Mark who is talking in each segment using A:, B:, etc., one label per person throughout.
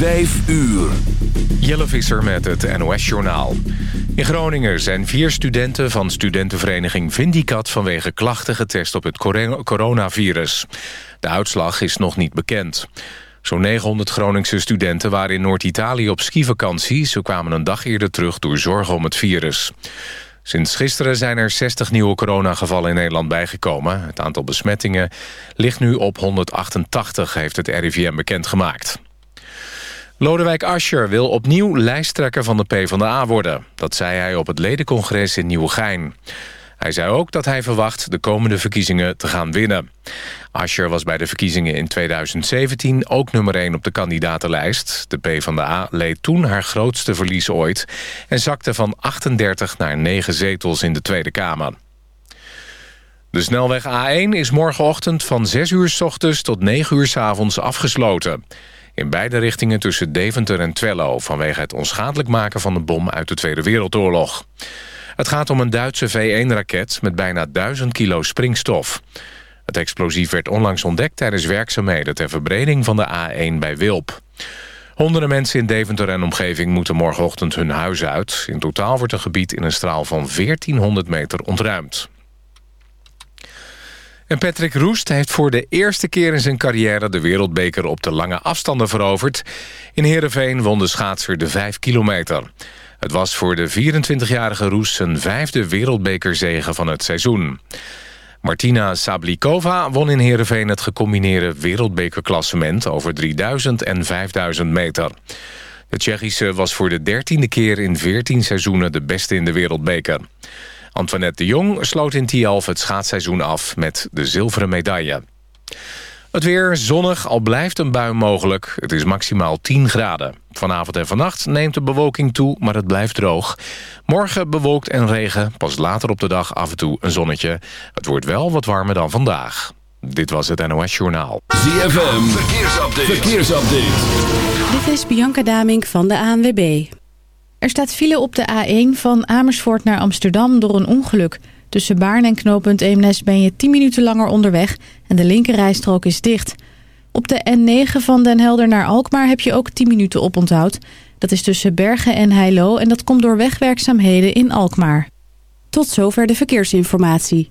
A: 5 uur.
B: Jelle Visser met het NOS-journaal. In Groningen zijn vier studenten van studentenvereniging Vindicat... vanwege klachten getest op het coronavirus. De uitslag is nog niet bekend. Zo'n 900 Groningse studenten waren in Noord-Italië op skivakantie. Ze kwamen een dag eerder terug door zorgen om het virus. Sinds gisteren zijn er 60 nieuwe coronagevallen in Nederland bijgekomen. Het aantal besmettingen ligt nu op 188, heeft het RIVM bekendgemaakt. Lodewijk Asscher wil opnieuw lijsttrekker van de PvdA worden. Dat zei hij op het ledencongres in Nieuwegein. Hij zei ook dat hij verwacht de komende verkiezingen te gaan winnen. Asscher was bij de verkiezingen in 2017 ook nummer 1 op de kandidatenlijst. De PvdA leed toen haar grootste verlies ooit... en zakte van 38 naar 9 zetels in de Tweede Kamer. De snelweg A1 is morgenochtend van 6 uur s ochtends tot 9 uur s avonds afgesloten. In beide richtingen tussen Deventer en Twello... vanwege het onschadelijk maken van de bom uit de Tweede Wereldoorlog. Het gaat om een Duitse V1-raket met bijna 1000 kilo springstof. Het explosief werd onlangs ontdekt tijdens werkzaamheden... ter verbreding van de A1 bij Wilp. Honderden mensen in Deventer en omgeving moeten morgenochtend hun huis uit. In totaal wordt een gebied in een straal van 1400 meter ontruimd. En Patrick Roest heeft voor de eerste keer in zijn carrière... de wereldbeker op de lange afstanden veroverd. In Heerenveen won de schaatser de 5 kilometer. Het was voor de 24-jarige Roes zijn vijfde wereldbekerzege van het seizoen. Martina Sablikova won in Heerenveen het gecombineerde wereldbekerklassement... over 3000 en 5000 meter. De Tsjechische was voor de dertiende keer in 14 seizoenen de beste in de wereldbeker. Antoinette de Jong sloot in Tialf het schaatsseizoen af met de zilveren medaille. Het weer zonnig, al blijft een bui mogelijk. Het is maximaal 10 graden. Vanavond en vannacht neemt de bewolking toe, maar het blijft droog. Morgen bewolkt en regen, pas later op de dag af en toe een zonnetje. Het wordt wel wat warmer dan vandaag. Dit was het NOS Journaal.
A: ZFM, verkeersupdate. verkeersupdate.
C: Dit is Bianca Damink van de ANWB. Er staat file op de A1 van Amersfoort naar Amsterdam door een ongeluk... Tussen Baarn en knooppunt Eemnes ben je 10 minuten langer onderweg en de linkerrijstrook is dicht. Op de N9 van Den Helder naar Alkmaar heb je ook 10 minuten oponthoud. Dat is tussen Bergen en Heilo en dat komt door wegwerkzaamheden in Alkmaar. Tot zover de verkeersinformatie.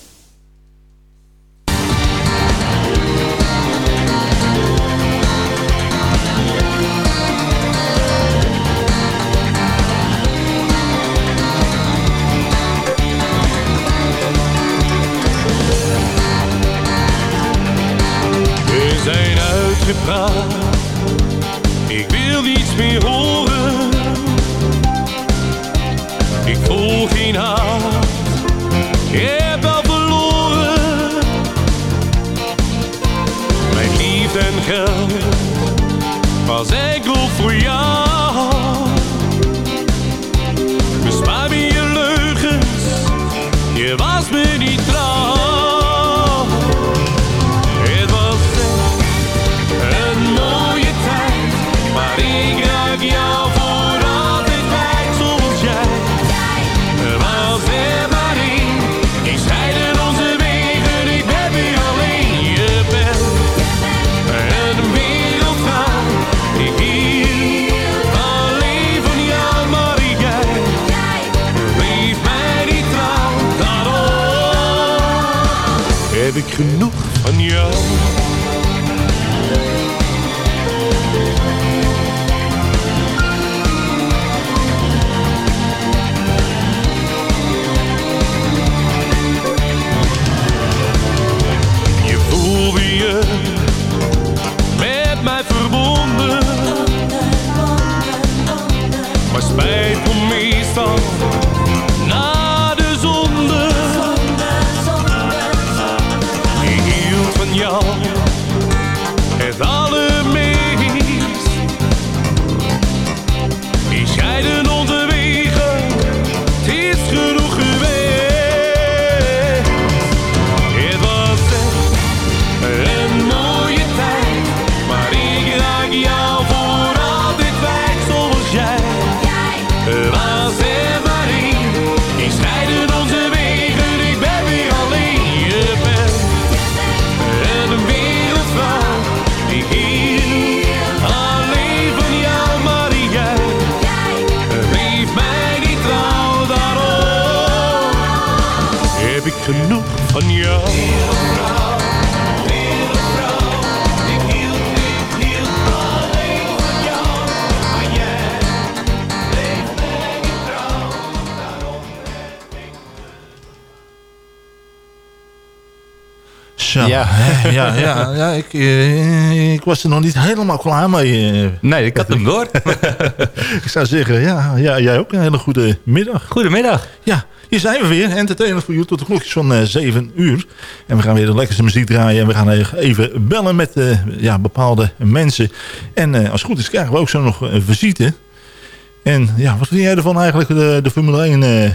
D: Ik wil niets meer horen. Ik voel geen haat. Heb al verloren. Mijn liefde en geld was enkel voor jou. Heb ik genoeg van jou.
E: Ja.
F: ja, ja, ik, eh, ik was er nog niet helemaal klaar mee. eh.
E: Nee, ik had hem door.
F: ik zou zeggen, ja, ja, jij ook een hele goede middag.
E: Goedemiddag.
F: Ja, hier zijn we weer. Entertainer voor u tot de klokjes van eh 7 uur. En we gaan weer de lekkerste muziek draaien. En we gaan even bellen met eh, ja, bepaalde mensen. En eh, als het goed is krijgen we ook zo nog een visite. En ja, wat vind jij ervan eigenlijk, de, de Formule 1, eh, eh,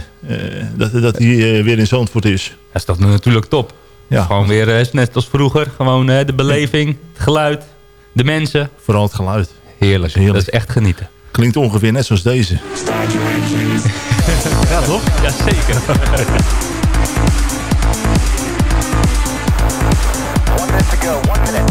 F: dat, dat die eh, weer in Zandvoort is?
E: Dat is toch natuurlijk top.
F: Ja.
E: Gewoon weer eh, net als vroeger. Gewoon eh, de beleving, het geluid, de mensen.
F: Vooral het geluid.
E: Heerlijk.
F: heerlijk.
E: Dat is echt genieten.
F: Klinkt ongeveer net zoals deze. Ja, toch?
E: Ja, zeker.
D: Keep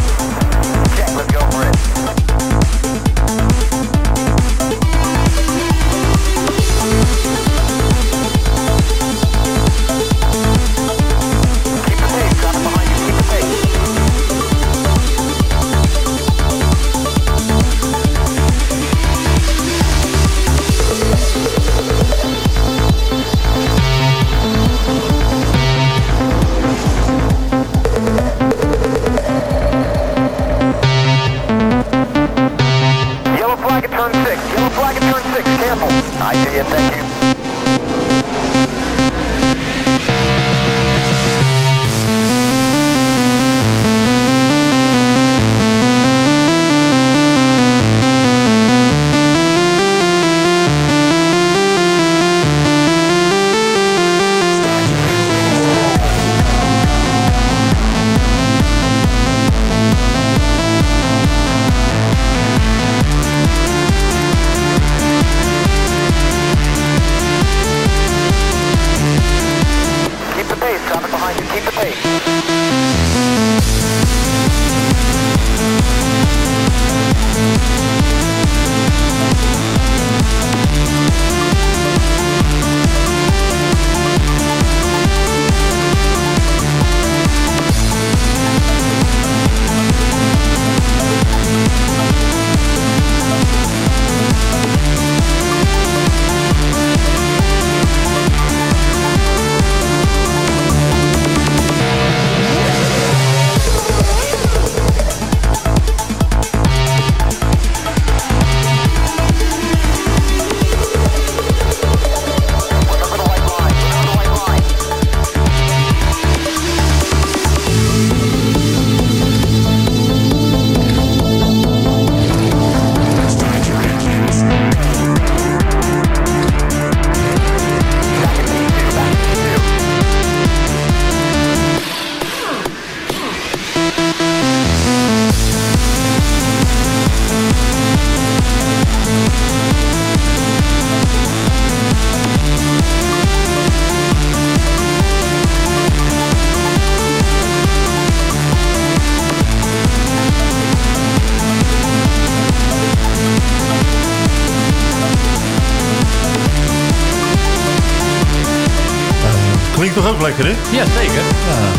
G: lekker, hè?
E: Ja, zeker.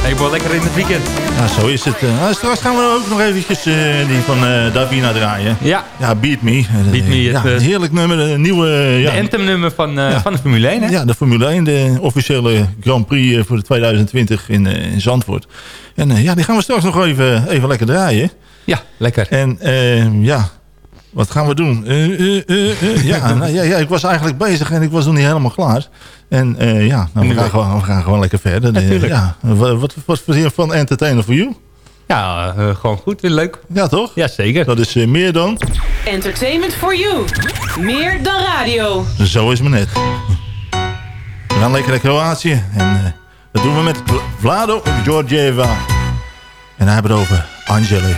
G: Ja.
E: Ik word lekker in het weekend.
G: Ja, zo is het. Eh, nou, straks gaan we ook nog eventjes eh, die van eh Davina draaien.
E: Ja.
G: Ja, Beat Me.
E: Beat Me,
G: ja,
E: het,
G: heerlijk nummer. Een nieuwe... ja,
E: De anthemnummer van,
G: Ja.
E: van de Formule 1, hè?
G: Ja, de Formule 1, de officiële Grand Prix voor de 2020 in, in Zandvoort. En ja, die gaan we straks nog even, even lekker draaien.
E: Ja, lekker.
G: En ja, wat gaan we doen? Eh, eh, eh, ja, nou, ja, ja, ik was eigenlijk bezig en ik was nog niet helemaal klaar. En eh, ja, nou, we, gaan gewoon, we gaan gewoon lekker verder.
E: Natuurlijk.
G: ja, wat, wat, wat voor hier van Entertainer for You?
E: Ja, gewoon goed. Weer leuk.
G: Ja, toch?
E: Ja, zeker.
G: Dat is meer dan...
H: Entertainment for you. Meer dan radio.
G: Zo is het maar net. We gaan lekker naar Kroatië. En eh, dat doen we met Vla- Vlado Georgieva. En hij hebben het over Angeli.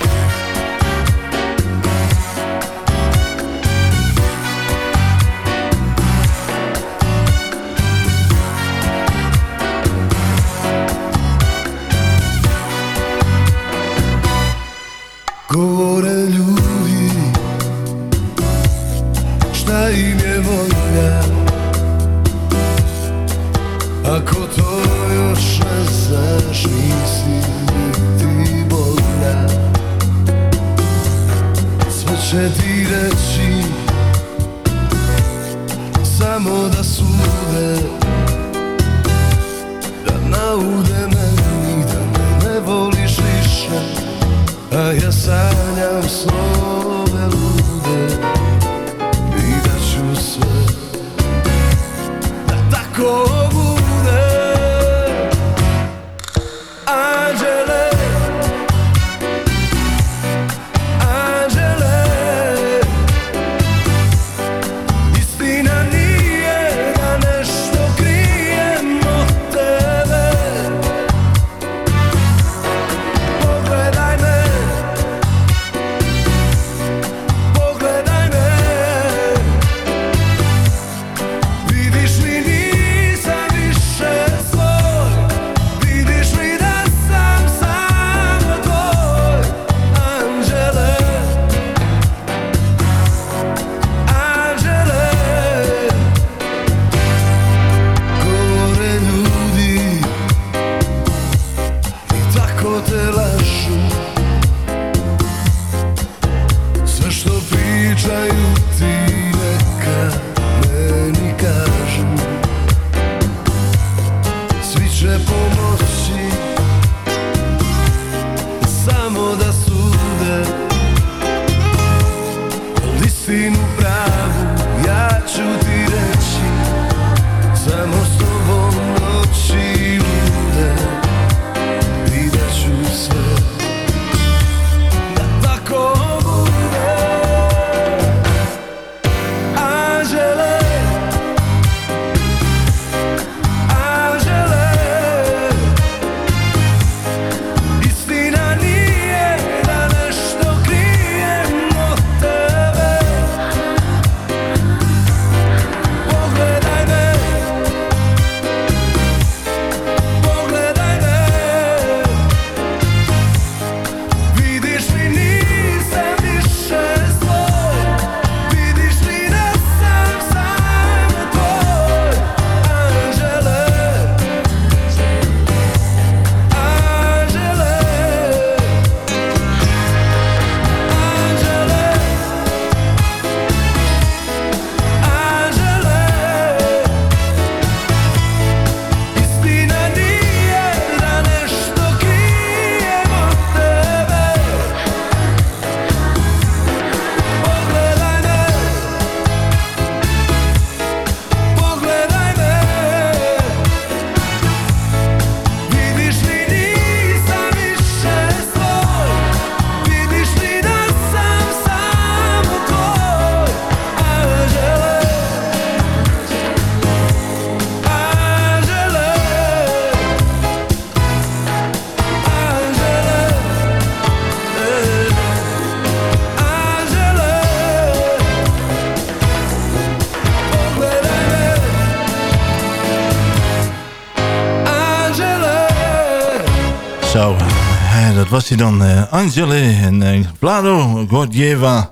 G: Dat was hij dan. eh Angele en eh Vlado Gordieva.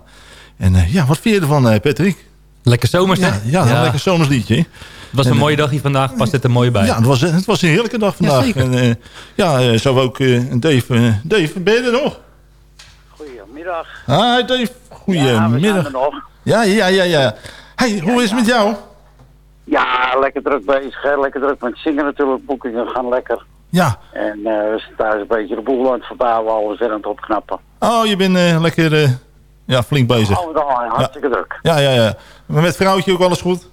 G: En eh, ja, wat vind je ervan, eh, Patrick?
E: Lekker zomers, hè?
F: Ja, ja, een lekker zomers liedje.
E: Het was een
F: En,
E: mooie
F: eh,
E: dagje vandaag. Past dit er mooi bij.
F: Ja, het was, het was een heerlijke dag vandaag.
E: zeker.
F: en, eh, ja, zo ook eh, Dave. Dave, ben je er nog?
I: Goedemiddag.
F: Hi Dave,
I: Ja, we
F: goedemiddag.
I: zijn er nog.
F: Ja, ja, ja, ja. Hey, hoe is het met jou?
I: Ja, lekker druk bezig. Hè? Lekker druk met zingen natuurlijk. Boekingen gaan lekker.
F: Ja.
I: En eh, we zijn thuis een beetje de boel aan het verbouwen. Alles weer aan het opknappen.
F: Oh, je bent eh, lekker eh, ja, flink bezig.
I: Al met al hartstikke druk.
F: Ja, ja, ja. Maar met vrouwtje ook alles goed?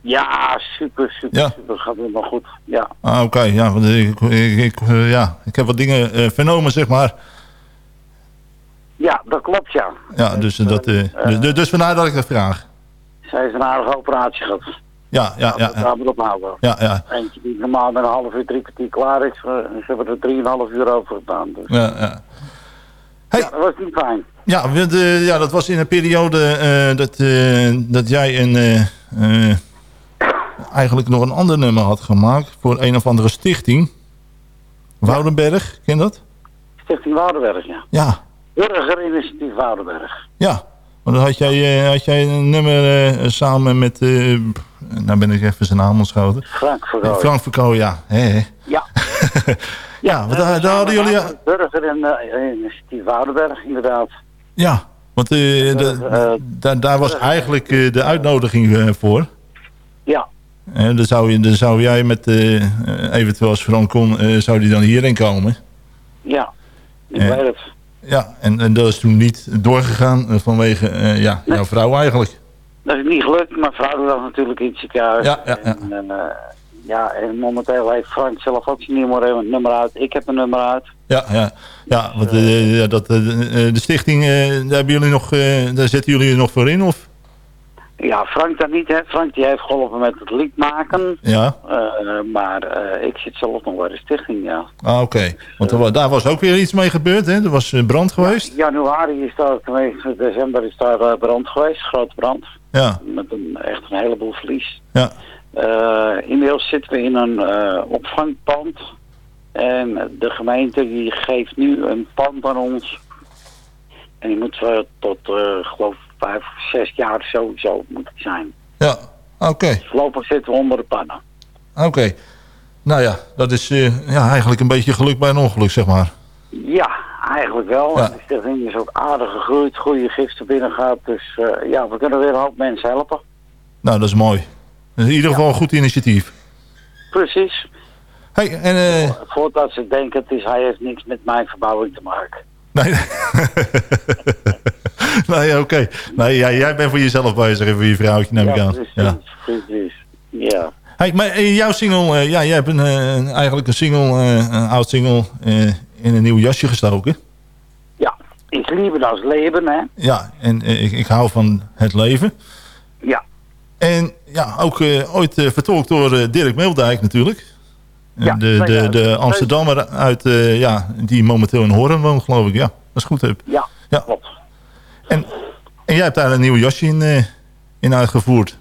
I: Ja, super, super,
F: Ja.
I: super. Gaat helemaal goed. Ja.
F: Ah, oké. Ja, want ik, ik, ik, ja, ik heb wat dingen vernomen, zeg maar.
I: ja, dat klopt ja.
F: Ja, dus, dat, dus, dus, dus vandaar dat ik dat vraag.
I: Zij heeft een aardige operatie gehad.
F: Ja, ja, ja. ja.
I: Op houden.
F: Ja, ja.
I: Eentje die normaal met een half uur, drie kwartier klaar is. ze hebben er drieënhalf uur over gedaan. Dus.
F: ja, ja.
I: Ja, dat was niet fijn.
F: Ja, eh, ja, dat was in een periode eh, dat, eh, dat jij een, eh, eigenlijk nog een ander nummer had gemaakt voor een of andere stichting. Woudenberg, ken je dat?
I: Stichting Woudenberg, ja.
F: Ja,
I: Burgerinitiatief Woudenberg.
F: ja. Want dan had jij, eh, had jij een nummer eh, samen met, eh, nou ben ik even zijn naam ontschoten.
I: Frank Vergooy.
F: Frank Verkooy, ja.
I: Ja.
F: Ja, want daar, daar hadden jullie...
I: Burger in, uh, Initiatief Woudenberg, inderdaad.
F: Ja, want de- daar, daar was eigenlijk de uitnodiging voor.
I: Ja.
F: En dan, zou je, dan zou jij met, eh, eventueel als Frank kon, zou die dan hierheen komen.
I: Ja, ik weet het.
F: Ja, en, en dat is toen niet doorgegaan eh, vanwege eh, ja, jouw vrouw eigenlijk.
I: Dat is niet gelukt, maar vrouw lag natuurlijk in het ziekenhuis.
F: Ja, ja, ja.
I: En, eh, ja, en momenteel heeft Frank zelf ook zijn nummer, nummer uit. Ik heb een nummer uit.
F: Ja, ja, ja want dat, de stichting, daar, hebben jullie nog, daar zetten jullie nog voor in? Of?
I: Ja, Frank dat niet, hè. Frank die heeft geholpen met het lied maken.
F: Ja,
I: Eh, eh, maar eh, ik zit zelf nog bij de stichting, ja.
F: ah, oké. Want er wa- daar was ook weer iets mee gebeurd, hè? Er was brand geweest.
I: Januari is daar, tenminste december is daar brand geweest, grote brand.
F: Ja,
I: Met een, echt een heleboel verlies.
F: ja,
I: inmiddels zitten we in een opvangpand. En de gemeente die geeft nu een pand aan ons. En die moet we tot, geloof ik, vijf, zes jaar sowieso moet het zijn.
F: ja, oké.
I: Voorlopig zitten we onder de pannen.
F: Oké. Nou ja, dat is eh, ja, eigenlijk een beetje geluk bij een ongeluk, zeg maar.
I: Ja, eigenlijk wel.
F: Ja.
I: De stichting is ook aardig gegroeid, goede giften binnen gehad. Dus eh, ja, we kunnen weer een hoop mensen helpen.
F: Nou, dat is mooi. Dat is in ieder geval een goed initiatief.
I: Precies.
F: Hey, en, eh,
I: Voordat ze denken, het is, hij heeft niks met mijn verbouwing te maken.
F: nee, nee oké. Nee, ja, jij bent voor jezelf bezig en voor je vrouwtje, neem ik
I: ja,
F: aan.
I: precies,
F: Ja.
I: precies. Ja.
F: Hey, maar eh, jouw single, eh, ja, jij hebt een, eh, eigenlijk een single, een oud single, in een nieuw jasje gestoken.
I: Ja, ik liebe das leven, hè.
F: Ja, en ik, ik hou van het leven.
I: Ja.
F: En ja, ook ooit vertolkt door Dirk Meeldijk natuurlijk.
I: Ja,
F: de, de,
I: 2000.
F: de Amsterdammer uit, ja, die momenteel in Hoorn woont, geloof ik. Ja, dat is goed. Heb.
I: Ja,
F: en jij hebt daar een nieuw jasje in, eh, in uitgevoerd.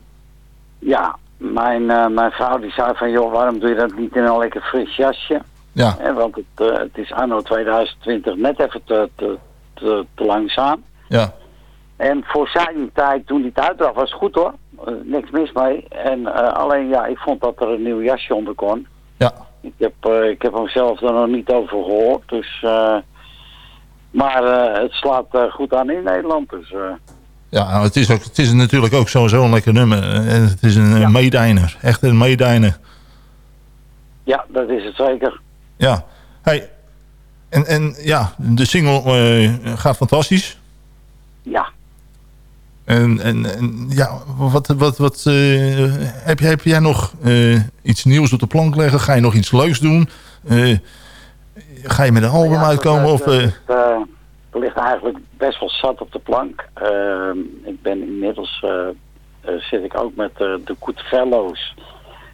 I: Ja, mijn, eh, mijn vrouw die zei van, joh, waarom doe je dat niet in een lekker fris jasje?
F: Ja.
I: Hè, want het, eh, het is anno 2020 net even te, te, te, te langzaam.
F: Ja.
I: En voor zijn tijd, toen die het was het goed hoor. Eh, niks mis mee. En eh, alleen ja, ik vond dat er een nieuw jasje onder kon.
F: Ja.
I: Ik heb, eh, ik heb hem zelf er nog niet over gehoord. Dus, eh, maar eh, het slaat eh, goed aan in Nederland. Dus, eh,
F: Ja, nou, het is, ook, het is natuurlijk ook sowieso een lekker nummer. En het is een ja. meedijner. Echt een meedijner.
I: ja, dat is het zeker.
F: Ja. Hey, en, en ja, de single eh, gaat fantastisch.
I: Ja.
F: En, en, en ja, wat, wat, wat eh, heb, jij, heb jij nog eh, iets nieuws op de plank leggen? Ga je nog iets leuks doen? Ga je met een album uitkomen? Of,
I: Het, ligt eigenlijk best wel zat op de plank. Ehm, ik ben inmiddels, eh, eh, zit ik ook met eh, de Goodfellows.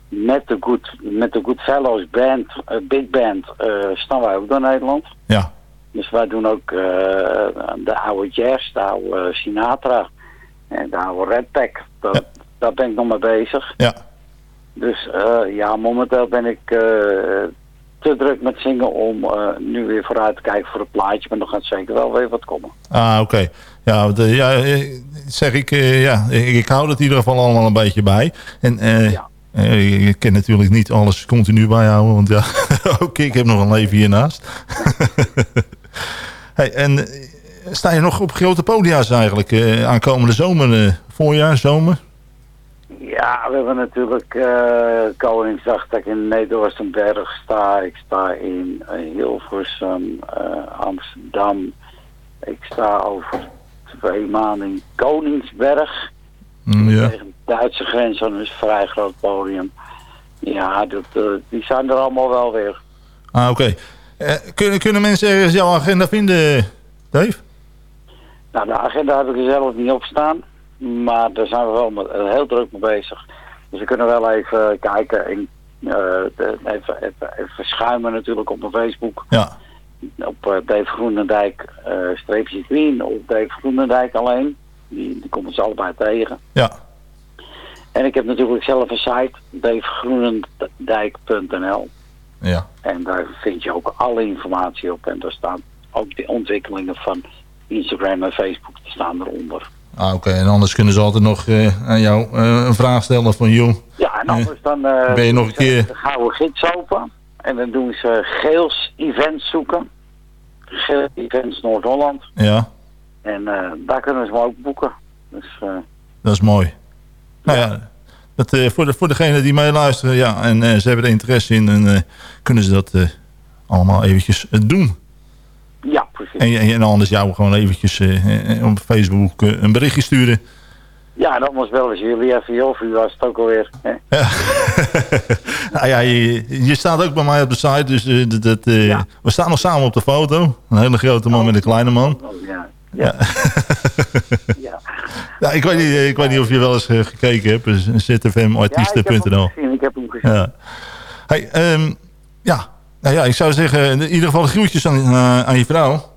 I: Met de Good, met de Goodfellows band, big band, staan wij ook door Nederland.
F: Ja.
I: Dus wij doen ook de oude jazz, de oude Sinatra en de oude Red Pack. Dat, Daar ben ik nog mee bezig.
F: Ja.
I: Dus ja, momenteel ben ik te druk met zingen om eh, nu weer vooruit te kijken voor het plaatje. Maar er gaat zeker wel weer wat komen.
F: Ah, oké. Ja, eh, ja, eh, zeg ik, ja, ik, ik hou het in ieder geval allemaal een beetje bij. En eh, ik kan natuurlijk niet alles continu bijhouden, want ja, ook ik heb nog een leven hiernaast. hey, en sta je nog op grote podia's eigenlijk aankomende zomer, voorjaar, zomer?
I: Ja, we hebben natuurlijk eh, Koningsdag dat ik in Nederlandsenberg sta. Ik sta in Hilversum, eh, Amsterdam. Ik sta over twee maanden in Koningsberg.
F: Mm, ja.
I: Tegen de Duitse grens, dat is een vrij groot podium. Ja, dat, eh, die zijn er allemaal wel weer.
F: Ah, oké. Kunnen, kunnen mensen ergens jouw agenda vinden, Dave?
I: Nou, de agenda heb ik er zelf niet op staan. Maar daar zijn we wel met, eh, heel druk mee bezig. Dus we kunnen wel even kijken. En, eh, de- even, even, even schuimen natuurlijk op mijn Facebook.
F: Ja.
I: Op eh, Dave Groenendijk eh streepje green. Of Dave Groenendijk alleen. Die, die komen ze allebei tegen.
F: Ja.
I: En ik heb natuurlijk zelf een site. davegroenendijk.nl
F: Ja.
I: En daar vind je ook alle informatie op. En daar staan ook de ontwikkelingen van Instagram en Facebook. Die staan eronder.
F: Ah, oké. En anders kunnen ze altijd nog eh, aan jou eh, een vraag stellen van... joh,
I: Ja, en anders dan eh,
F: Ben je nog een keer-
I: de gouden gids open. En dan doen ze Geels Events zoeken. Geels Events Noord-Holland.
F: ja,
I: En eh, daar kunnen ze me ook boeken. Dus eh,
F: dat is mooi. Nou ja, dat, eh, voor, de, voor degenen die meeluisteren, ja, en eh, ze hebben er interesse in... dan eh, kunnen ze dat eh, allemaal eventjes eh, doen.
I: Ja, precies.
F: En, en, anders jou gewoon eventjes eh, eh, op Facebook eh, een berichtje sturen.
I: Ja, en anders bellen ze jullie even. Joh, u was het ook alweer. Hè?
F: Nou ja, je, je staat ook bij mij op de site, dus dat, dat, we staan nog samen op de foto. Een hele grote man met een kleine man.
I: Oh, ja.
F: Ja. ja, ik, weet niet, ik weet niet of je wel eens gekeken hebt. Dus zfmartiesten.nl.
I: gezien, ik heb hem gezien.
F: Ja. Hey, ehm, ja. Nou ja, ik zou zeggen, in ieder geval groetjes aan, eh, aan je vrouw.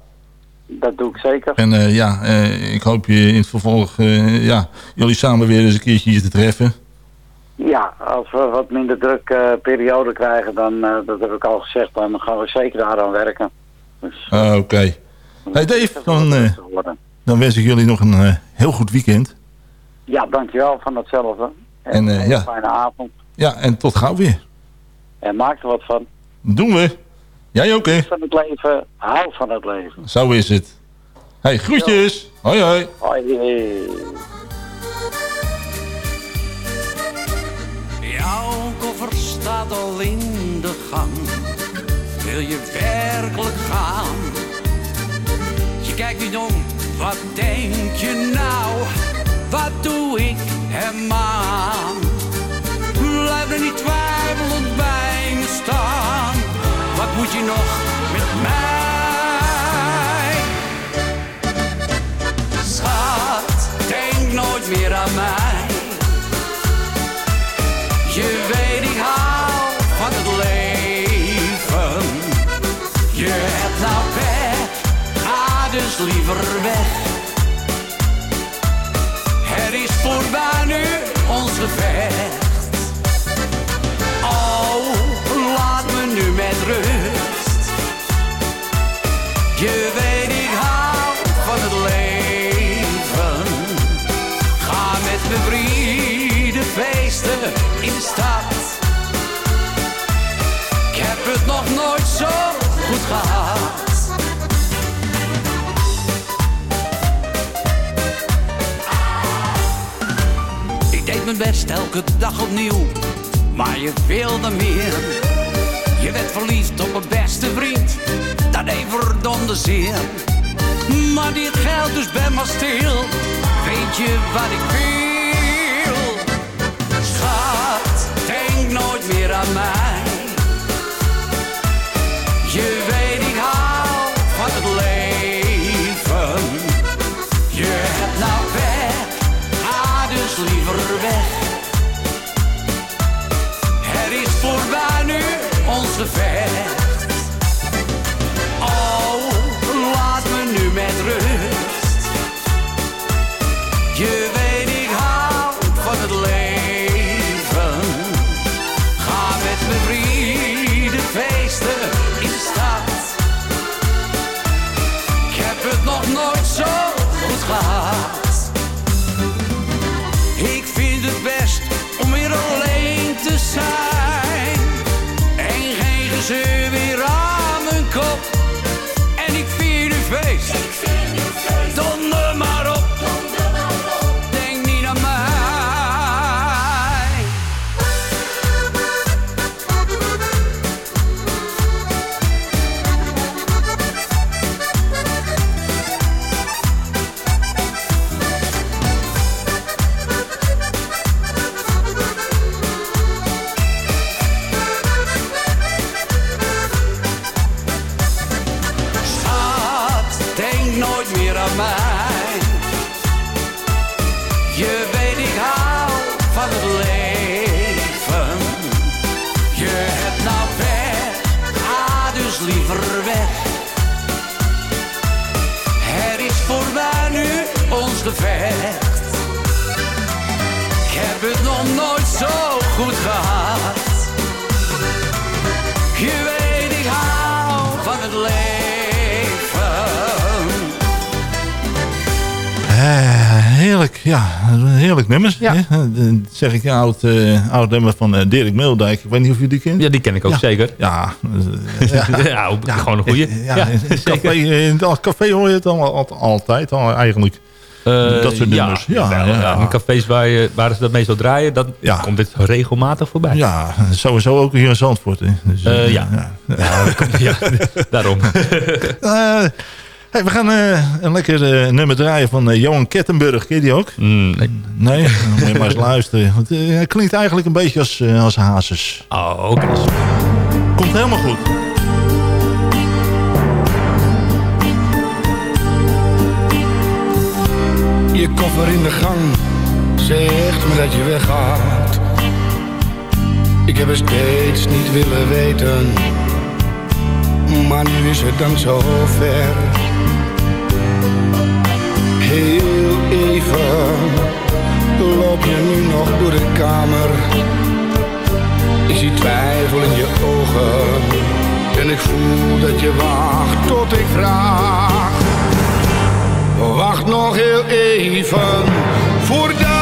I: Dat doe ik zeker.
F: En eh, ja, eh, ik hoop je in het vervolg, ja, jullie samen weer eens een keertje hier te treffen.
I: Ja, als we wat minder druk periode krijgen, dan, dat heb ik al gezegd, dan gaan we zeker daaraan werken. Dus,
F: Ah, Oké. Hey Dave, dan, dan wens ik jullie nog een heel goed weekend.
I: Ja, dankjewel van hetzelfde.
F: En,
I: een
F: ja.
I: fijne avond.
F: Ja, en tot gauw weer.
I: En maak er wat van.
F: Doen we. Jij ook, hè?
I: Van het leven, hou van het leven.
F: Zo is het. Hey, groetjes. Hoi, hoi.
I: Hoi.
J: Jouw koffer staat al in de gang. Wil je werkelijk gaan? Je kijkt niet om, wat denk je nou? Wat doe ik hem aan? Blijf er niet twijfelend bij Wat moet je nog met mij? Schat, denk nooit meer aan mij. Je weet ik hou van het leven. Je hebt nou pech, ga dus liever weg. Het is voorbij nu ons gevecht. Nog nooit zo goed gehad. Ik deed mijn best elke dag opnieuw, maar je wilde meer. Je werd verliefd op mijn beste vriend, dat deed verdomde zeer. Maar dit geldt dus ben maar stil, weet je wat ik wil? Schat, denk nooit meer aan mij. Snelste vecht. Ik heb het nog nooit zo goed gehad. Je weet, ik hou van het leven.
F: Eh, heerlijk, ja. Heerlijk nummers. hè? Eh, Dat zeg ik, een oud, eh, oud nummer van Dirk Meeldijk. Ik weet niet of je die kent.
E: Ja, die ken ik ook
F: Ja.
E: zeker.
F: Ja,
E: Ja, gewoon een goeie.
F: Ja,
E: Ja,
F: in, het café, in het café hoor je het al, al- altijd al eigenlijk.
E: Eh,
F: dat soort
E: ja,
F: nummers. Ja, ja,
E: ja. In cafés waar, je, waar ze dat meestal draaien, dan komt dit regelmatig voorbij.
F: Ja, sowieso ook hier in Zandvoort. Hè. Dus,
E: Eh, ja. Ja, dat komt- ja, daarom.
F: Eh, hey, we gaan eh, een lekker eh, nummer draaien van eh, Johan Kettenburg. Ken je die ook?
E: Mm, nee.
F: Nee? Dan moet je maar eens luisteren. Want, hij klinkt eigenlijk een beetje als, eh, als Hazes.
E: Oh, oké.
F: Komt helemaal goed.
G: Je koffer in de gang zegt me dat je weggaat. Ik heb het steeds niet willen weten, maar nu is het dan zo ver. Heel even loop je nu nog door de kamer. Ik zie twijfel in je ogen en ik voel dat je wacht tot ik vraag. Wacht nog heel even voordat je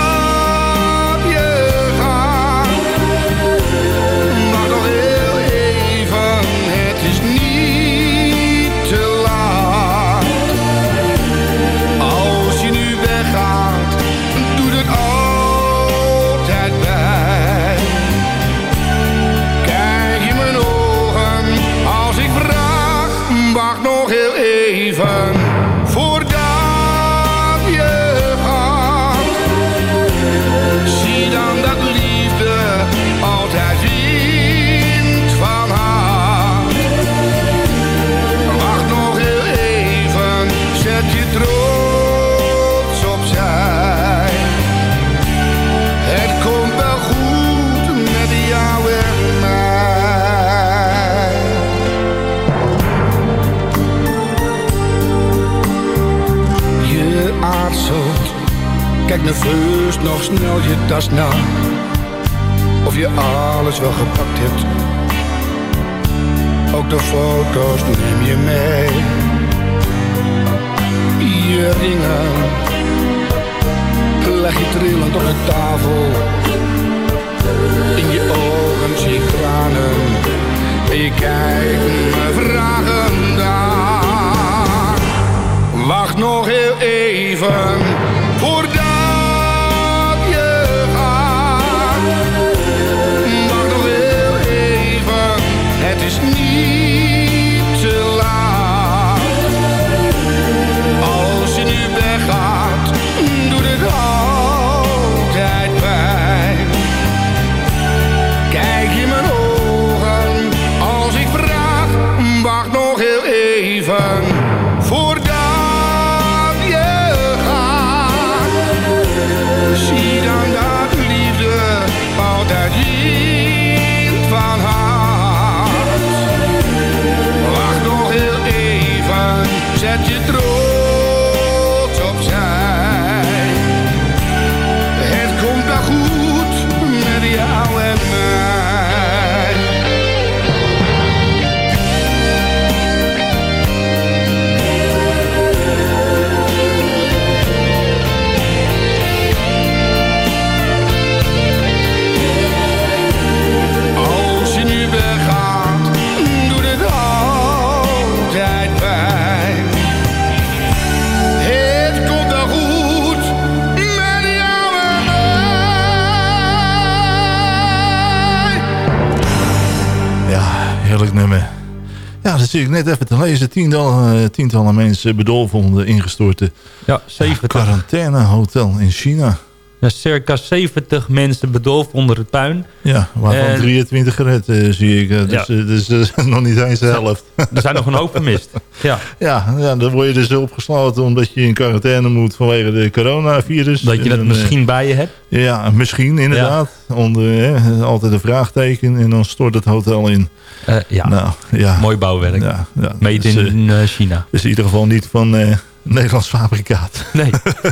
G: Zie ik
F: net even te lezen. Tientallen, eh, tientallen mensen bedolven onder ingestorte
E: Ja, 70.
F: quarantainehotel in China.
E: Ja, circa 70 mensen bedolven onder het puin.
F: Ja, waarvan
E: En
F: 23 gered eh, zie ik. eh, dus
E: Ja.
F: dus nog niet eens de helft.
E: Er zijn nog een hoop vermist. Ja.
F: Ja, ja, dan word je dus opgesloten omdat je in quarantaine moet vanwege de coronavirus.
E: Dat je dat
F: eh,
E: misschien bij je hebt.
F: Ja, misschien inderdaad. Onder, hè, altijd een vraagteken en dan stort het hotel in.
E: Eh, ja.
F: Nou, ja.
E: Mooi bouwwerk.
F: Ja, ja.
E: Made
F: Dus,
E: in eh, China.
F: Dus in ieder geval niet van, eh, Nederlands fabrikaat.
E: Nee,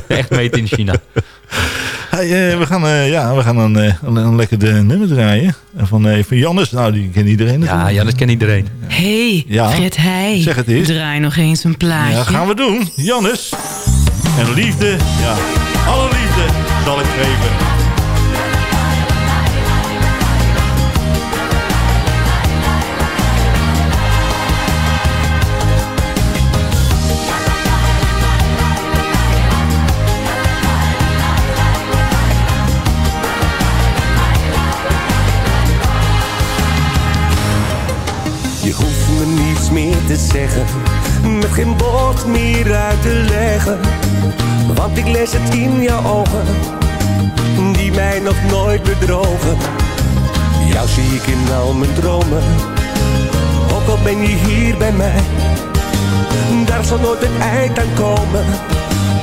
E: echt made in China.
F: Hey, eh, we gaan, eh, ja, we gaan een, eh, een, een lekker de nummer draaien. En Van, van Jannes, nou die kent iedereen
E: Ja,
F: natuurlijk.
E: ja, dat kent iedereen.
K: Hey,
F: Ja.
K: Fred Heij.
F: Zeg het eens.
K: Draai nog eens een plaatje.
F: Ja, gaan we doen. Jannes. En liefde, ja, alle liefde zal ik geven.
L: Te leggen. Want ik lees het in jouw ogen, die mij nog nooit bedrogen. Jou zie ik in al mijn dromen, ook al ben je hier bij mij. Daar zal nooit een eind aan komen,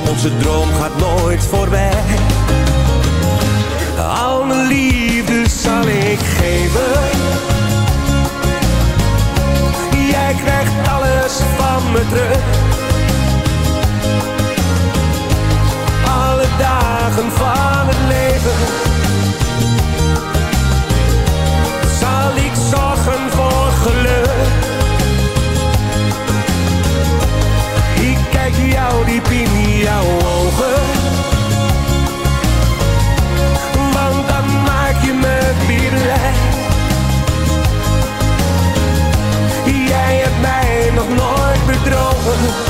L: onze droom gaat nooit voorbij. Al mijn liefde zal ik geven. Jij krijgt alles van me terug. Alle dagen van het leven. Zal ik zorgen voor geluk. Ik kijk jou diep in jouw ogen. Want dan maak je me weer blij. Jij hebt mij nog nooit bedrogen.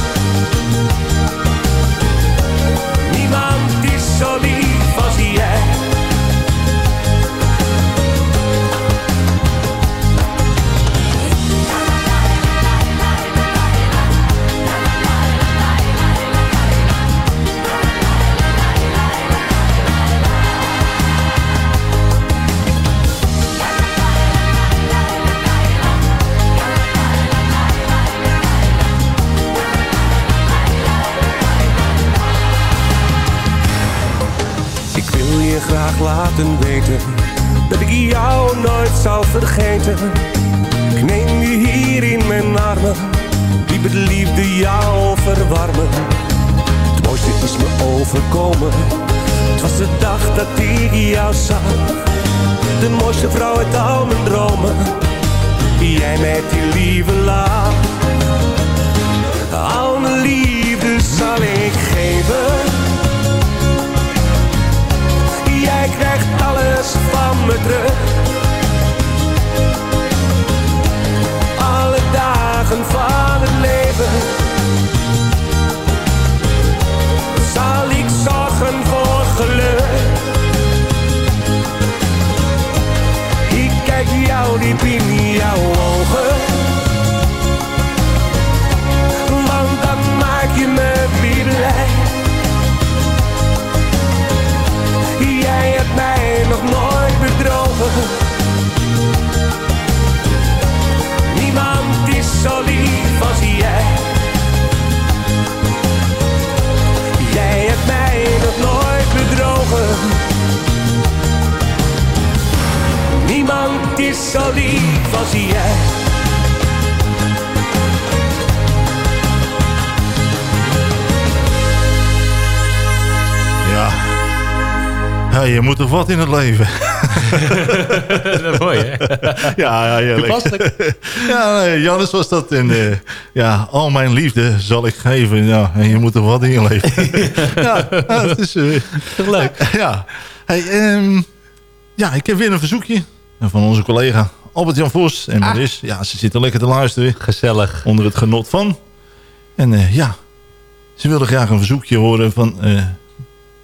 L: Je graag laten weten dat ik jou nooit zal vergeten. Ik neem je hier in mijn armen, diep het liefde jou verwarmen. Het mooiste is me overkomen, het was de dag dat ik jou zag. De mooiste vrouw uit al mijn dromen, jij met die lieve lach. Al mijn liefde zal ik geven. Jij krijgt alles van me terug. Alle dagen van het leven. Zal ik zorgen voor geluk. Ik kijk jou diep in jouw nooit bedrogen. Niemand is zo lief als jij. Jij hebt mij nog nooit bedrogen. Niemand is zo lief als jij.
F: Ja, je moet toch wat in het leven.
E: Dat is mooi, hè?
F: ja, ja, heerlijk.
E: Toepasselijk.
F: ja, nee, Jannes was dat. En eh, ja, al mijn liefde zal ik geven. Ja, en je moet er wat in je leven. ja, het is...
E: Toch leuk?
F: ja. Hey, ehm, ja, ik heb weer een verzoekje van onze collega Albert-Jan Vos. En Maris. Ja, ze zitten lekker te luisteren.
E: Gezellig.
F: Onder het genot van. En eh, ja, ze wilden graag een verzoekje horen van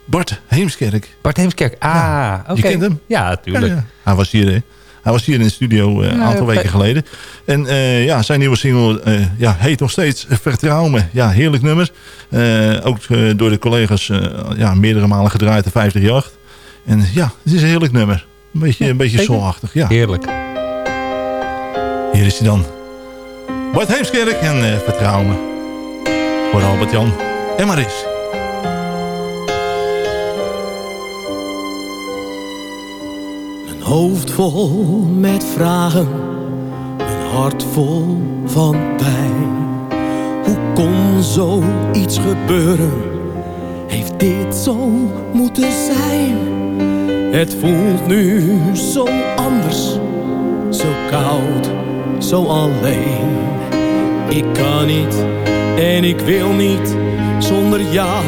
F: Bart Heemskerk.
E: Bart Heemskerk, ah, oké.
F: Je kent hem?
E: Ja, tuurlijk.
F: Ja, ja. Hij was hier, hè? Hij was hier in de studio eh, een
E: Nou,
F: aantal weken geleden. En eh, ja, zijn nieuwe single eh, ja, heet nog steeds Vertrouw me. Ja, heerlijk nummer. Ook door de collega's ja, meerdere malen gedraaid, de 538. En ja, het is een heerlijk nummer. Een beetje, een beetje soulachtig, ja.
E: Heerlijk.
F: Hier is hij dan. Bart Heemskerk en Vertrouw me. Voor Albert-Jan en Maris.
M: Hoofd vol met vragen, een hart vol van pijn. Hoe
N: kon zoiets gebeuren? Heeft dit zo moeten zijn? Het voelt nu zo anders, zo koud, zo alleen. Ik kan niet en ik wil niet zonder jou.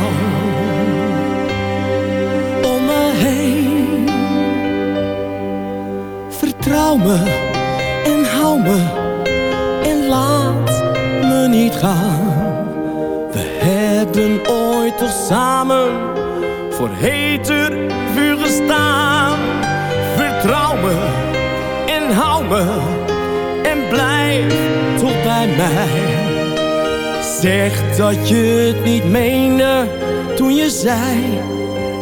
N: Vertrouw me en hou me en laat me niet gaan. We hebben ooit toch samen voor heter vuur gestaan. Vertrouw me en hou me en blijf toch bij mij. Zeg dat je het niet meende toen je zei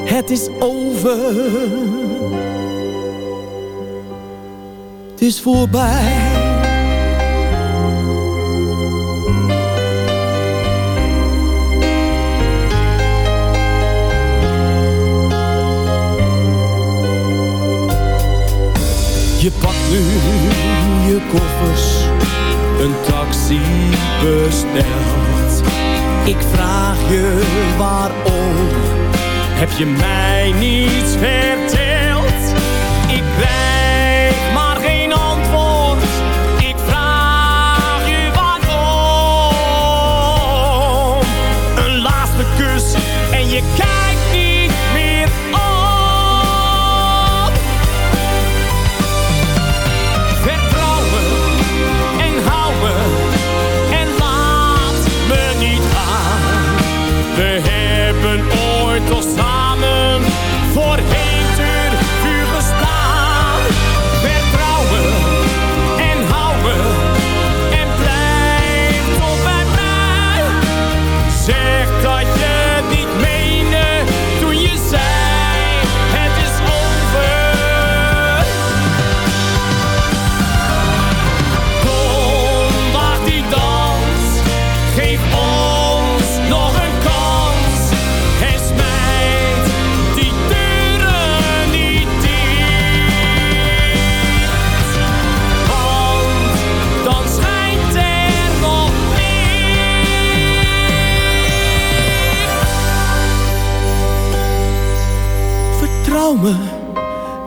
N: het is over. Is voorbij. Je pakt nu je koffers, een taxi besteld. Ik vraag je waarom, heb je mij niets verteld?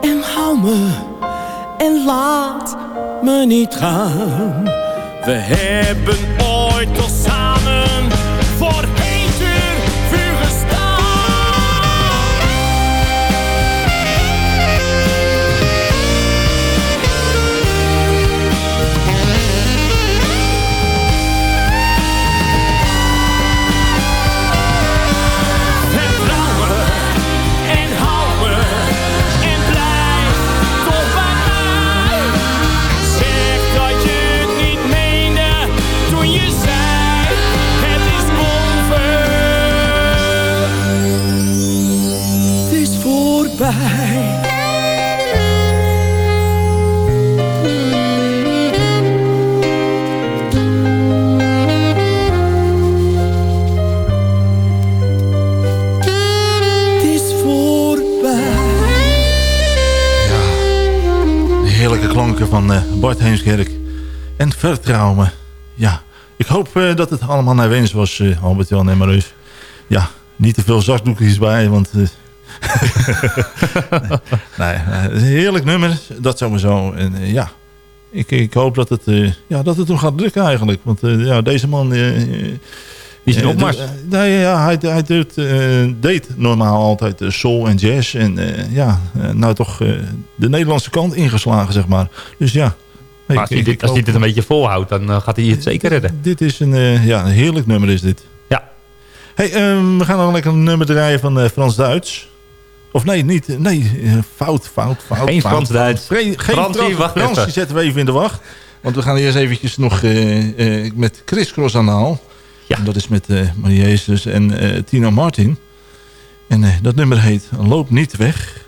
N: En hou me en laat me niet gaan. We hebben ooit toch
F: allemaal naar wens was, eh, Albert-Jan en Marus. Ja, niet te veel zakdoekjes bij, want... eh, nee, nee, een heerlijk nummer, dat sowieso. En eh, ja, ik, ik hoop dat het, eh, ja, dat het hem gaat lukken eigenlijk. Want eh, ja, deze man... eh, eh,
E: Is een
F: eh,
E: opmars.
F: eh, nee, ja, hij, hij doet, eh, deed normaal altijd eh, soul en jazz. En eh, ja, eh, nou toch eh, de Nederlandse kant ingeslagen, zeg maar. Dus ja.
E: Maar als hij dit, als hij dit een beetje volhoudt, dan eh, gaat hij het zeker redden.
F: dit is een, eh, ja, een heerlijk nummer is dit.
E: Ja.
F: Hey, ehm, we gaan dan lekker een nummer draaien van eh, Frans-Duits. Of nee, niet. Nee, fout, fout, fout.
E: Geen Frans-Duits.
F: Geen,
E: Fransie,
F: Frans-
E: wacht
F: Frans,
E: even.
F: die zetten we even in de wacht. Want we gaan eerst eventjes nog met Chris Cross anaal.
E: Ja.
F: En dat is met Marie Jezus en Tino Martin. En dat nummer heet Loop niet weg.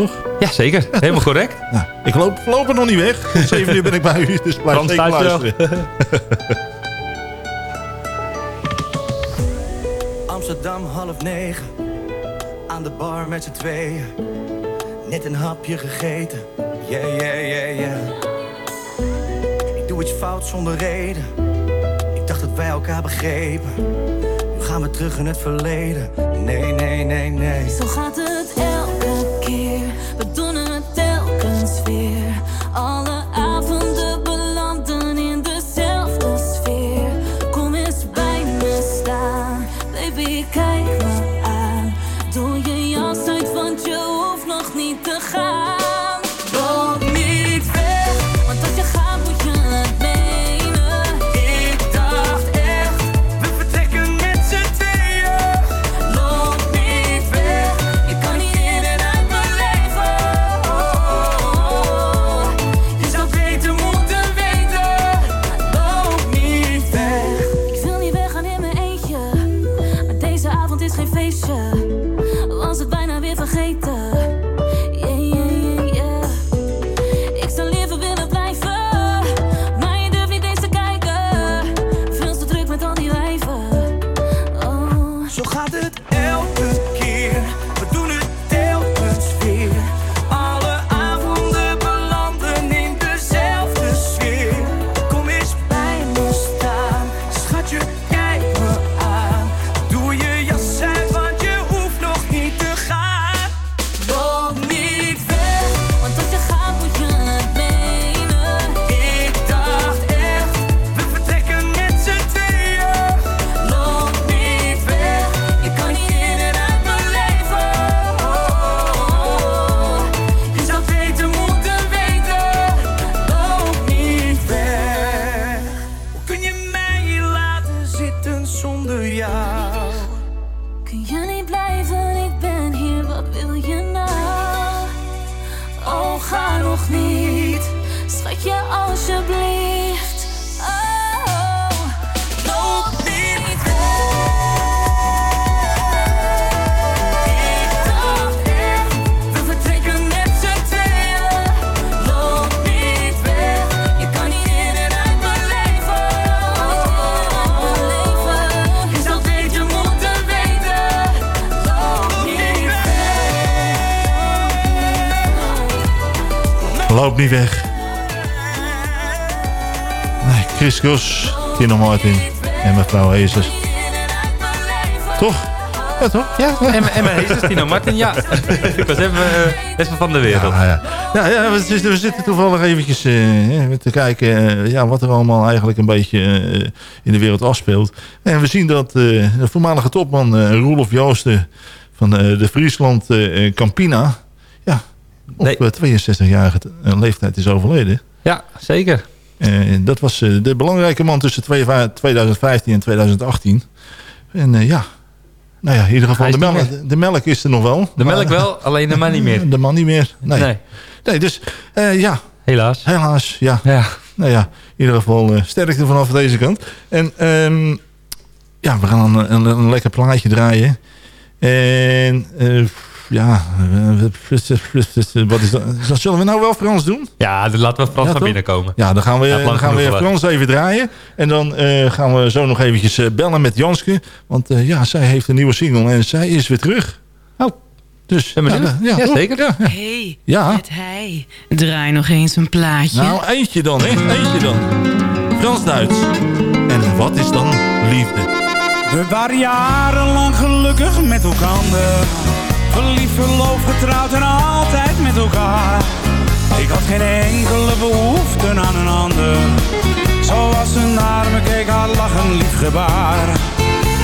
F: Toch?
E: Ja, zeker. Helemaal correct.
F: Nou, ik loop voorlopig nog niet weg. Om 7 uur ben ik bij u, dus blijf
E: Frans
F: zeker luisteren.
O: Amsterdam half negen, aan de bar met z'n tweeën. Net een hapje gegeten, yeah, yeah, yeah, yeah. Ik doe iets fout zonder reden, ik dacht dat wij elkaar begrepen. Nu gaan we terug in het verleden. Nee, nee, nee, nee.
P: Zo gaat het Loop niet weg.
F: Nee, Chris Tino Martin en mevrouw Hezes. Toch? Ja, toch?
E: Ja, en, en mijn heet is Tino Martin, ja. ik was even, even van de wereld.
F: Ja, ja. Ja, ja, we, zitten- we zitten toevallig eventjes eh, te kijken eh, ja, wat er allemaal eigenlijk een beetje in de wereld afspeelt. En we zien dat de voormalige topman Roelof Joosten van de Friesland Campina... op eh, 62-jarige t- eh, leeftijd is overleden.
E: Ja, zeker.
F: Eh, dat was eh, de belangrijke man tussen twee- 2015 en 2018. En eh, ja, nou ja, in ieder geval, de melk, de melk is er nog wel.
E: De melk wel, alleen de man niet meer.
F: De man niet meer, nee.
E: Nee.
F: Nee, dus eh, ja.
E: Helaas.
F: Helaas, ja.
E: ja.
F: Nou ja, in ieder geval uh, sterkte vanaf deze kant. En um, ja, we gaan een, een, een, lekker plaatje draaien. En uh, ja, wat is dat? Zullen we nou wel Frans doen?
E: Ja, dan laten we Frans ja, naar binnen komen.
F: Ja, dan gaan we, ja, dan gaan we Frans even draaien. En dan uh, gaan we zo nog eventjes bellen met Janske. Want uh, ja, zij heeft een nieuwe single en zij is weer terug.
E: Oh.
F: Dus,
E: ja, ja,
F: ja,
E: zeker.
K: Hé, hey,
F: ja.
K: met hij. Draai nog eens een plaatje.
F: Nou, eentje dan, hè? Eentje dan. Frans-Duits. En wat is dan liefde?
Q: We waren jarenlang gelukkig met elkaar. Verliefd, verloofd, getrouwd en altijd met elkaar. Ik had geen enkele behoefte aan een ander. Zoals ze naar me keek, haar lachen lief gebaar.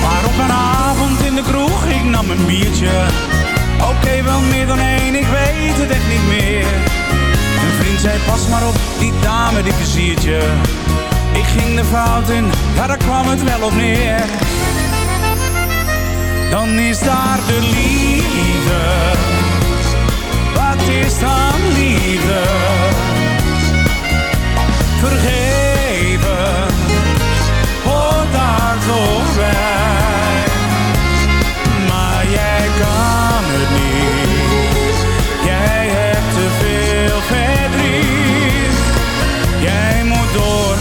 Q: Maar op een avond in de kroeg, ik nam een biertje. Oké, okay, wel meer dan één, ik weet het echt niet meer. Een vriend zei, pas maar op, die dame, die versiertje. Ik ging de fout in, ja daar kwam het wel op neer. Dan is daar de liefde. Wat is dan liefde? Vergeven, hoort daar toch bij. Maar jij kan het niet. Jij hebt te veel verdriet. Jij moet door,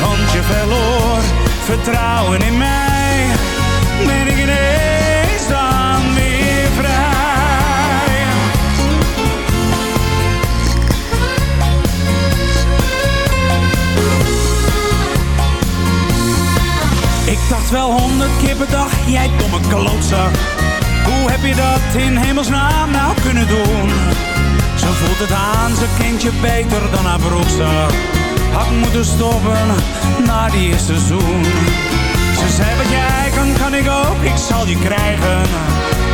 Q: want je verloor vertrouwen in mij. Bedacht, jij domme klootzak? Hoe heb je dat in hemelsnaam nou kunnen doen? Zo voelt het aan, ze kent je beter dan haar broekzak. Had moeten stoppen na die eerste zoen. Ze zei wat jij kan, kan ik ook, ik zal je krijgen.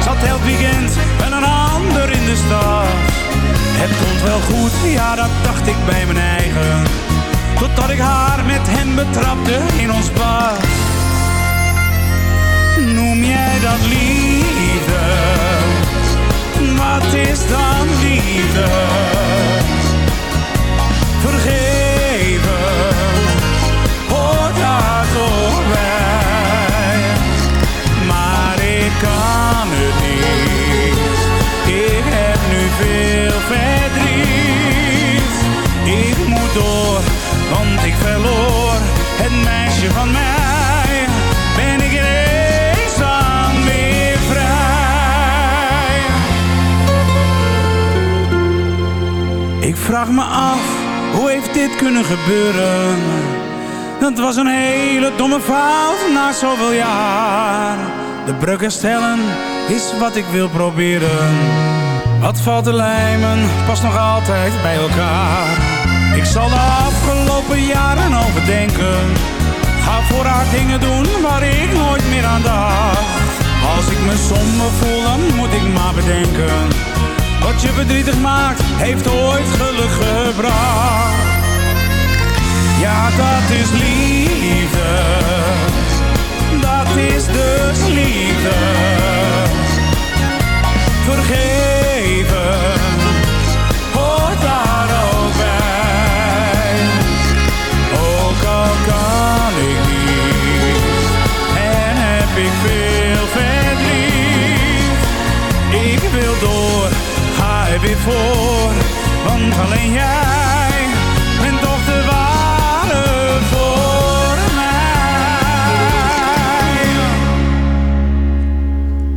Q: Zat elk weekend met een ander in de stad. Het komt wel goed, ja dat dacht ik bij mijn eigen. Totdat ik haar met hem betrapte in ons bad. Jij dat liefde? Wat is dan liefde? Vraag me af, hoe heeft dit kunnen gebeuren? Dat was een hele domme fout na zoveel jaar. De brug herstellen is wat ik wil proberen. Wat valt te lijmen, past nog altijd bij elkaar. Ik zal de afgelopen jaren overdenken. Ga voor haar dingen doen waar ik nooit meer aan dacht. Als ik me somber voel, dan moet ik maar bedenken. Wat je verdrietig maakt, heeft ooit geluk gebracht. Ja, dat is liefde. Dat is dus liefde. Vergeven hoort daar ook bij. Ook al kan ik niet en heb ik veel verdriet. Ik wil door, er weer voor, want alleen jij bent toch de ware voor mij.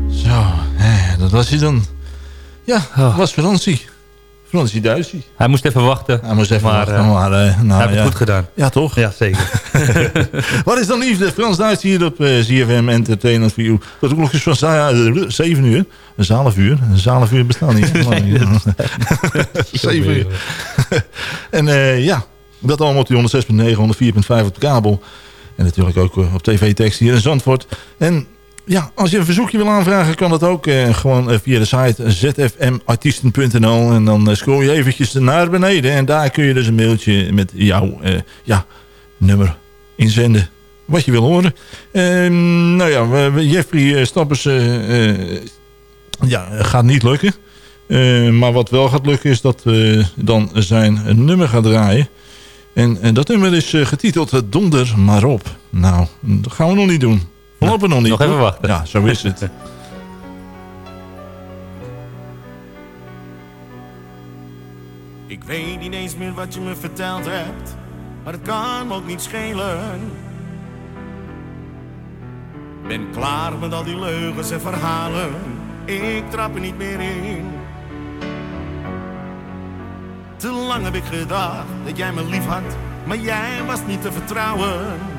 F: Zo, hè, dat was hij dan. Ja, dat was Fransie. Fransie Duitsie.
E: Hij moest even wachten.
F: Hij moest even
E: maar,
F: wachten,
E: eh,
F: maar, eh, nou,
E: hij heeft
F: ja.
E: het goed gedaan.
F: Ja, toch?
E: Ja, zeker.
F: Wat is dan liefde? Frans Duits hier op eh, ZFM Entertainment for You. Dat ook nog eens van za- eh, 7 uur. Een zaalfuur. Een zaalfuur bestaat niet.
E: Nee, dat
F: 7 uur. en ja, dat allemaal op die 106.9, 104.5 op de kabel. En natuurlijk ook op tv-tekst hier in Zandvoort. En ja, als je een verzoekje wil aanvragen, kan dat ook eh, gewoon eh, via de site zfmartiesten.nl. En dan eh, scroll je eventjes naar beneden. En daar kun je dus een mailtje met jouw eh, ja, nummer inzenden. Wat je wil horen. Ehm, nou ja, Jeffrey Stappers ja, gaat niet lukken. Eh, maar wat wel gaat lukken is dat we dan zijn nummer gaat draaien. En, en dat nummer is getiteld Donder maar op. Nou, dat gaan we nog niet doen. Voorlopig nog niet.
E: nog even wachten.
F: Ja, zo is het.
N: Ik weet niet eens meer wat je me verteld hebt, maar het kan me ook niet schelen. Ben klaar met al die leugens en verhalen, ik trap er niet meer in. Te lang heb ik gedacht dat jij me lief had, maar jij was niet te vertrouwen.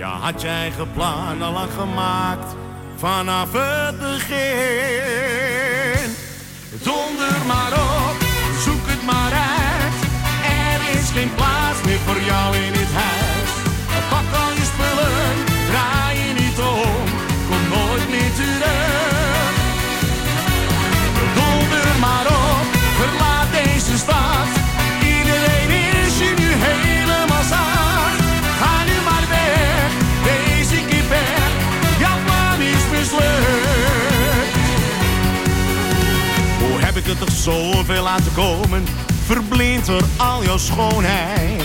N: Ja, had je eigen plan al lang gemaakt vanaf het begin. Donder maar op, zoek het maar uit. Er is geen plaats meer voor jou in zoveel laten komen? Verblind door al jouw schoonheid.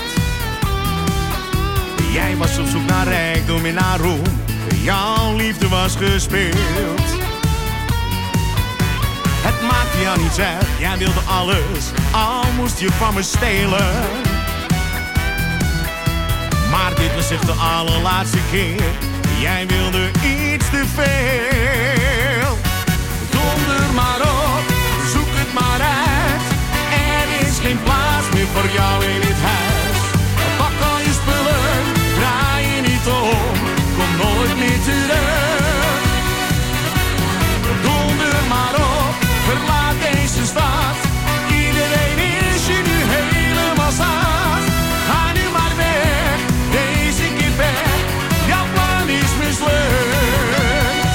N: Jij was op zoek naar rijkdom en naar roem. Jouw liefde was gespeeld. Het maakte jou niets uit, jij wilde alles, al moest je van me stelen. Maar dit was echt de allerlaatste keer, jij wilde iets te veel. geen plaats meer voor jou in dit huis. Pak al je spullen, draai je niet om, kom nooit meer terug. Donder maar op, verlaat deze stad. Iedereen is je nu helemaal zat. Ga nu maar weg, deze keer weg, jouw plan is mislukt.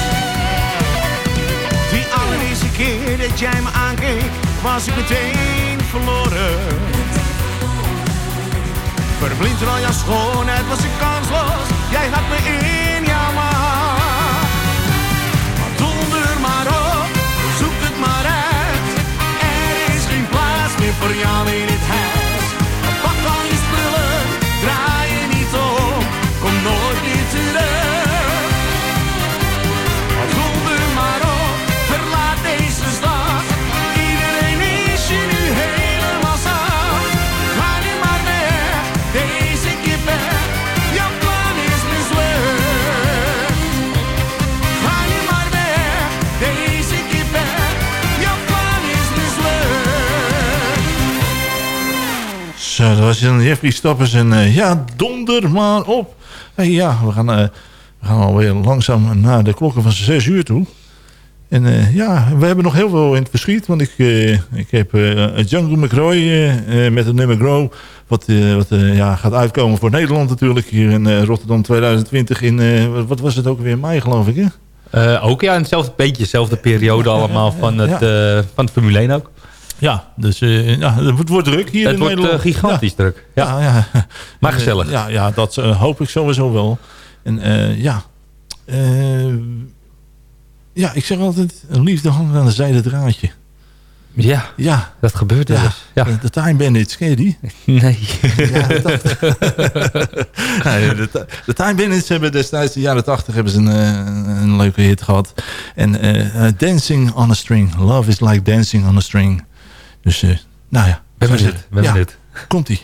N: Die allereerste keer dat jij me aankeek, was ik meteen Verblind al jouw schoonheid was ik kansloos. Jij had me in jouw macht. Maar donder maar op, zoek het maar uit. Er is geen plaats meer voor jou
F: in dat was een Jeffrey Stappers en eh, ja, donder maar op. Hey, ja, we gaan, eh, we gaan alweer langzaam naar de klokken van 6 uur toe. En eh, ja, we hebben nog heel veel in het verschiet. Want ik, eh, ik heb eh Django McRoy met het nummer Grow. Wat, wat ja, gaat uitkomen voor Nederland natuurlijk. Hier in Rotterdam 2020 in, wat- was het ook weer, mei geloof ik hè?
E: Ook ja, in hetzelfde beetje, dezelfde periode allemaal van, het, van het Formule 1 ook.
F: Ja, dus eh, ja, het wordt- wordt druk hier
E: Het
F: in
E: wordt,
F: Nederland.
E: eh, gigantisch druk. Ja.
F: ja.
E: Maar gezellig.
F: eh, ja, ja, dat eh, hoop ik sowieso wel. En eh, ja, Eh, ja, ik zeg altijd, liefde hangt aan de zijde draadje.
E: Ja,
F: ja.
E: dat gebeurt
F: Ja,
E: eens. Ja.
F: de Time Bandits, ken je die?
E: Nee.
F: Ja, dat- Nee, de, Ti- de Time Bandits hebben destijds, in de jaren 80, hebben ze een, eh, een leuke hit gehad. En eh, eh, Dancing on a String. Love is like dancing on a string. Dus, eh, nou ja.
E: Ben
F: zou
E: benieuwd,
F: zeggen,
E: ben
F: ja,
E: benieuwd.
F: Komt-ie.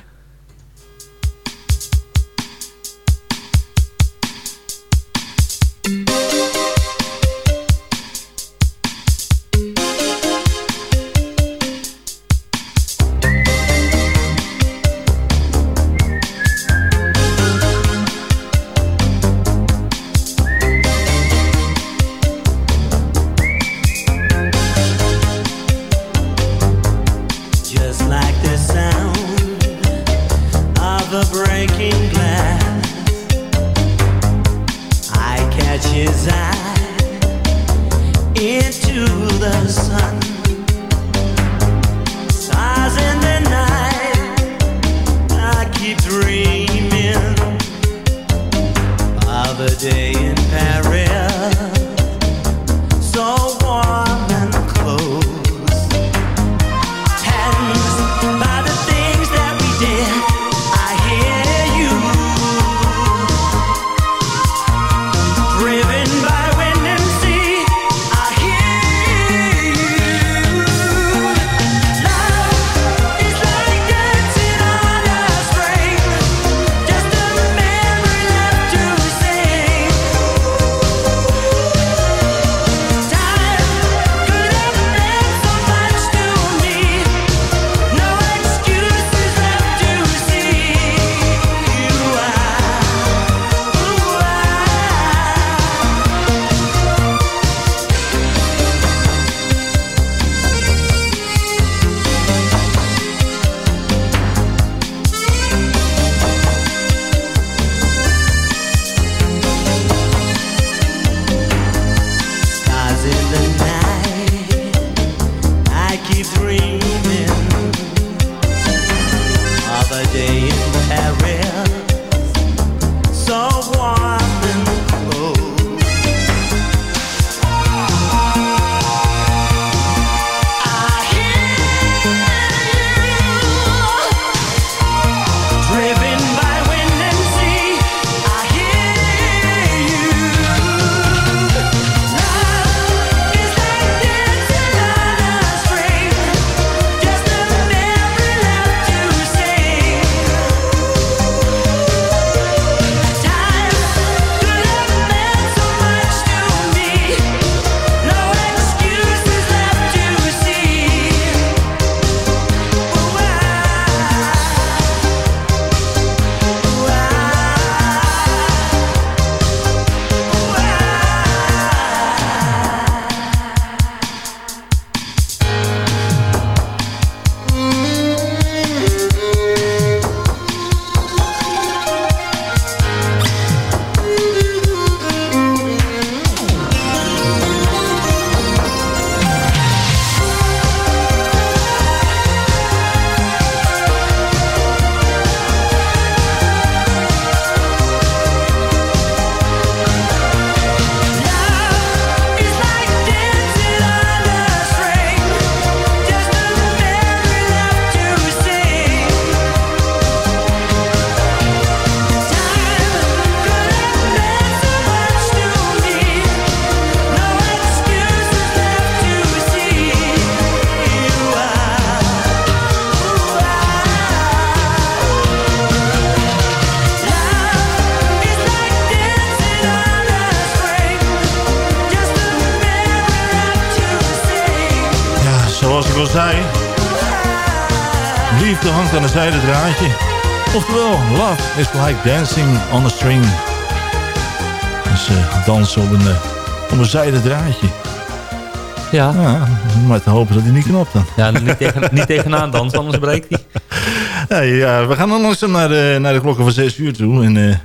R: Is like dancing on a string.
F: Dus eh, dansen op een, eh, op een zijden draadje.
E: Ja.
F: Maar te hopen dat hij niet knapt dan.
E: Ja, niet, tegen, niet tegenaan dansen, anders breekt hij.
F: Nee, ja, we gaan dan langzaam naar de, naar de klokken van 6 uur toe. En eh,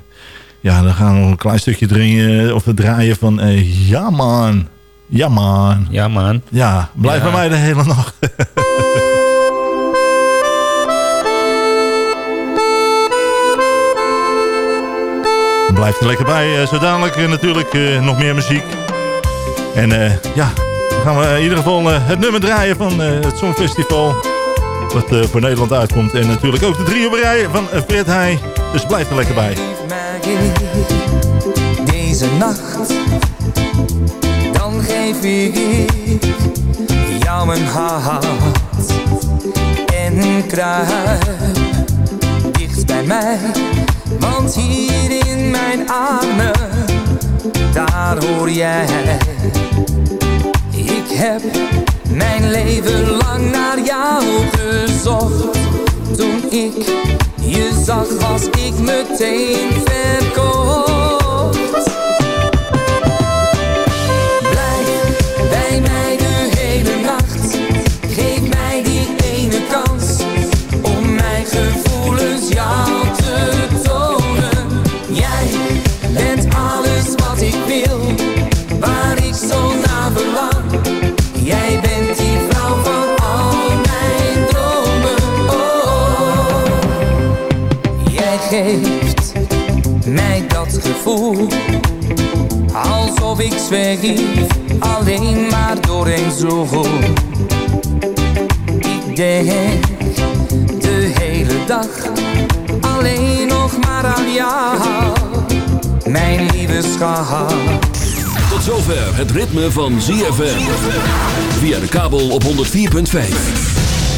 F: ja, dan gaan we nog een klein stukje draaien, of draaien van eh, Ja man. Ja man.
E: Ja man.
F: Ja, blijf
E: Ja.
F: bij mij de hele nacht. Blijf er lekker bij. eh, zo dadelijk eh, natuurlijk eh, nog meer muziek. En ja, dan gaan we in ieder geval het nummer draaien van het Songfestival. Wat voor Nederland uitkomt. En natuurlijk ook de drie op rij van Fred Heij. Dus blijf er lekker bij.
J: Deze nacht, dan geef ik jou mijn hart en kruip dicht bij mij, want hier in mijn armen, daar hoor jij. Ik heb mijn leven lang naar jou gezocht. Toen ik je zag was ik meteen verkocht. Geeft mij dat gevoel. Alsof ik zweef, alleen maar door een zoel. Ik denk de hele dag alleen nog maar aan jou. Mijn lieve schat.
A: Tot zover het ritme van ZFM. Via de kabel op 104.5.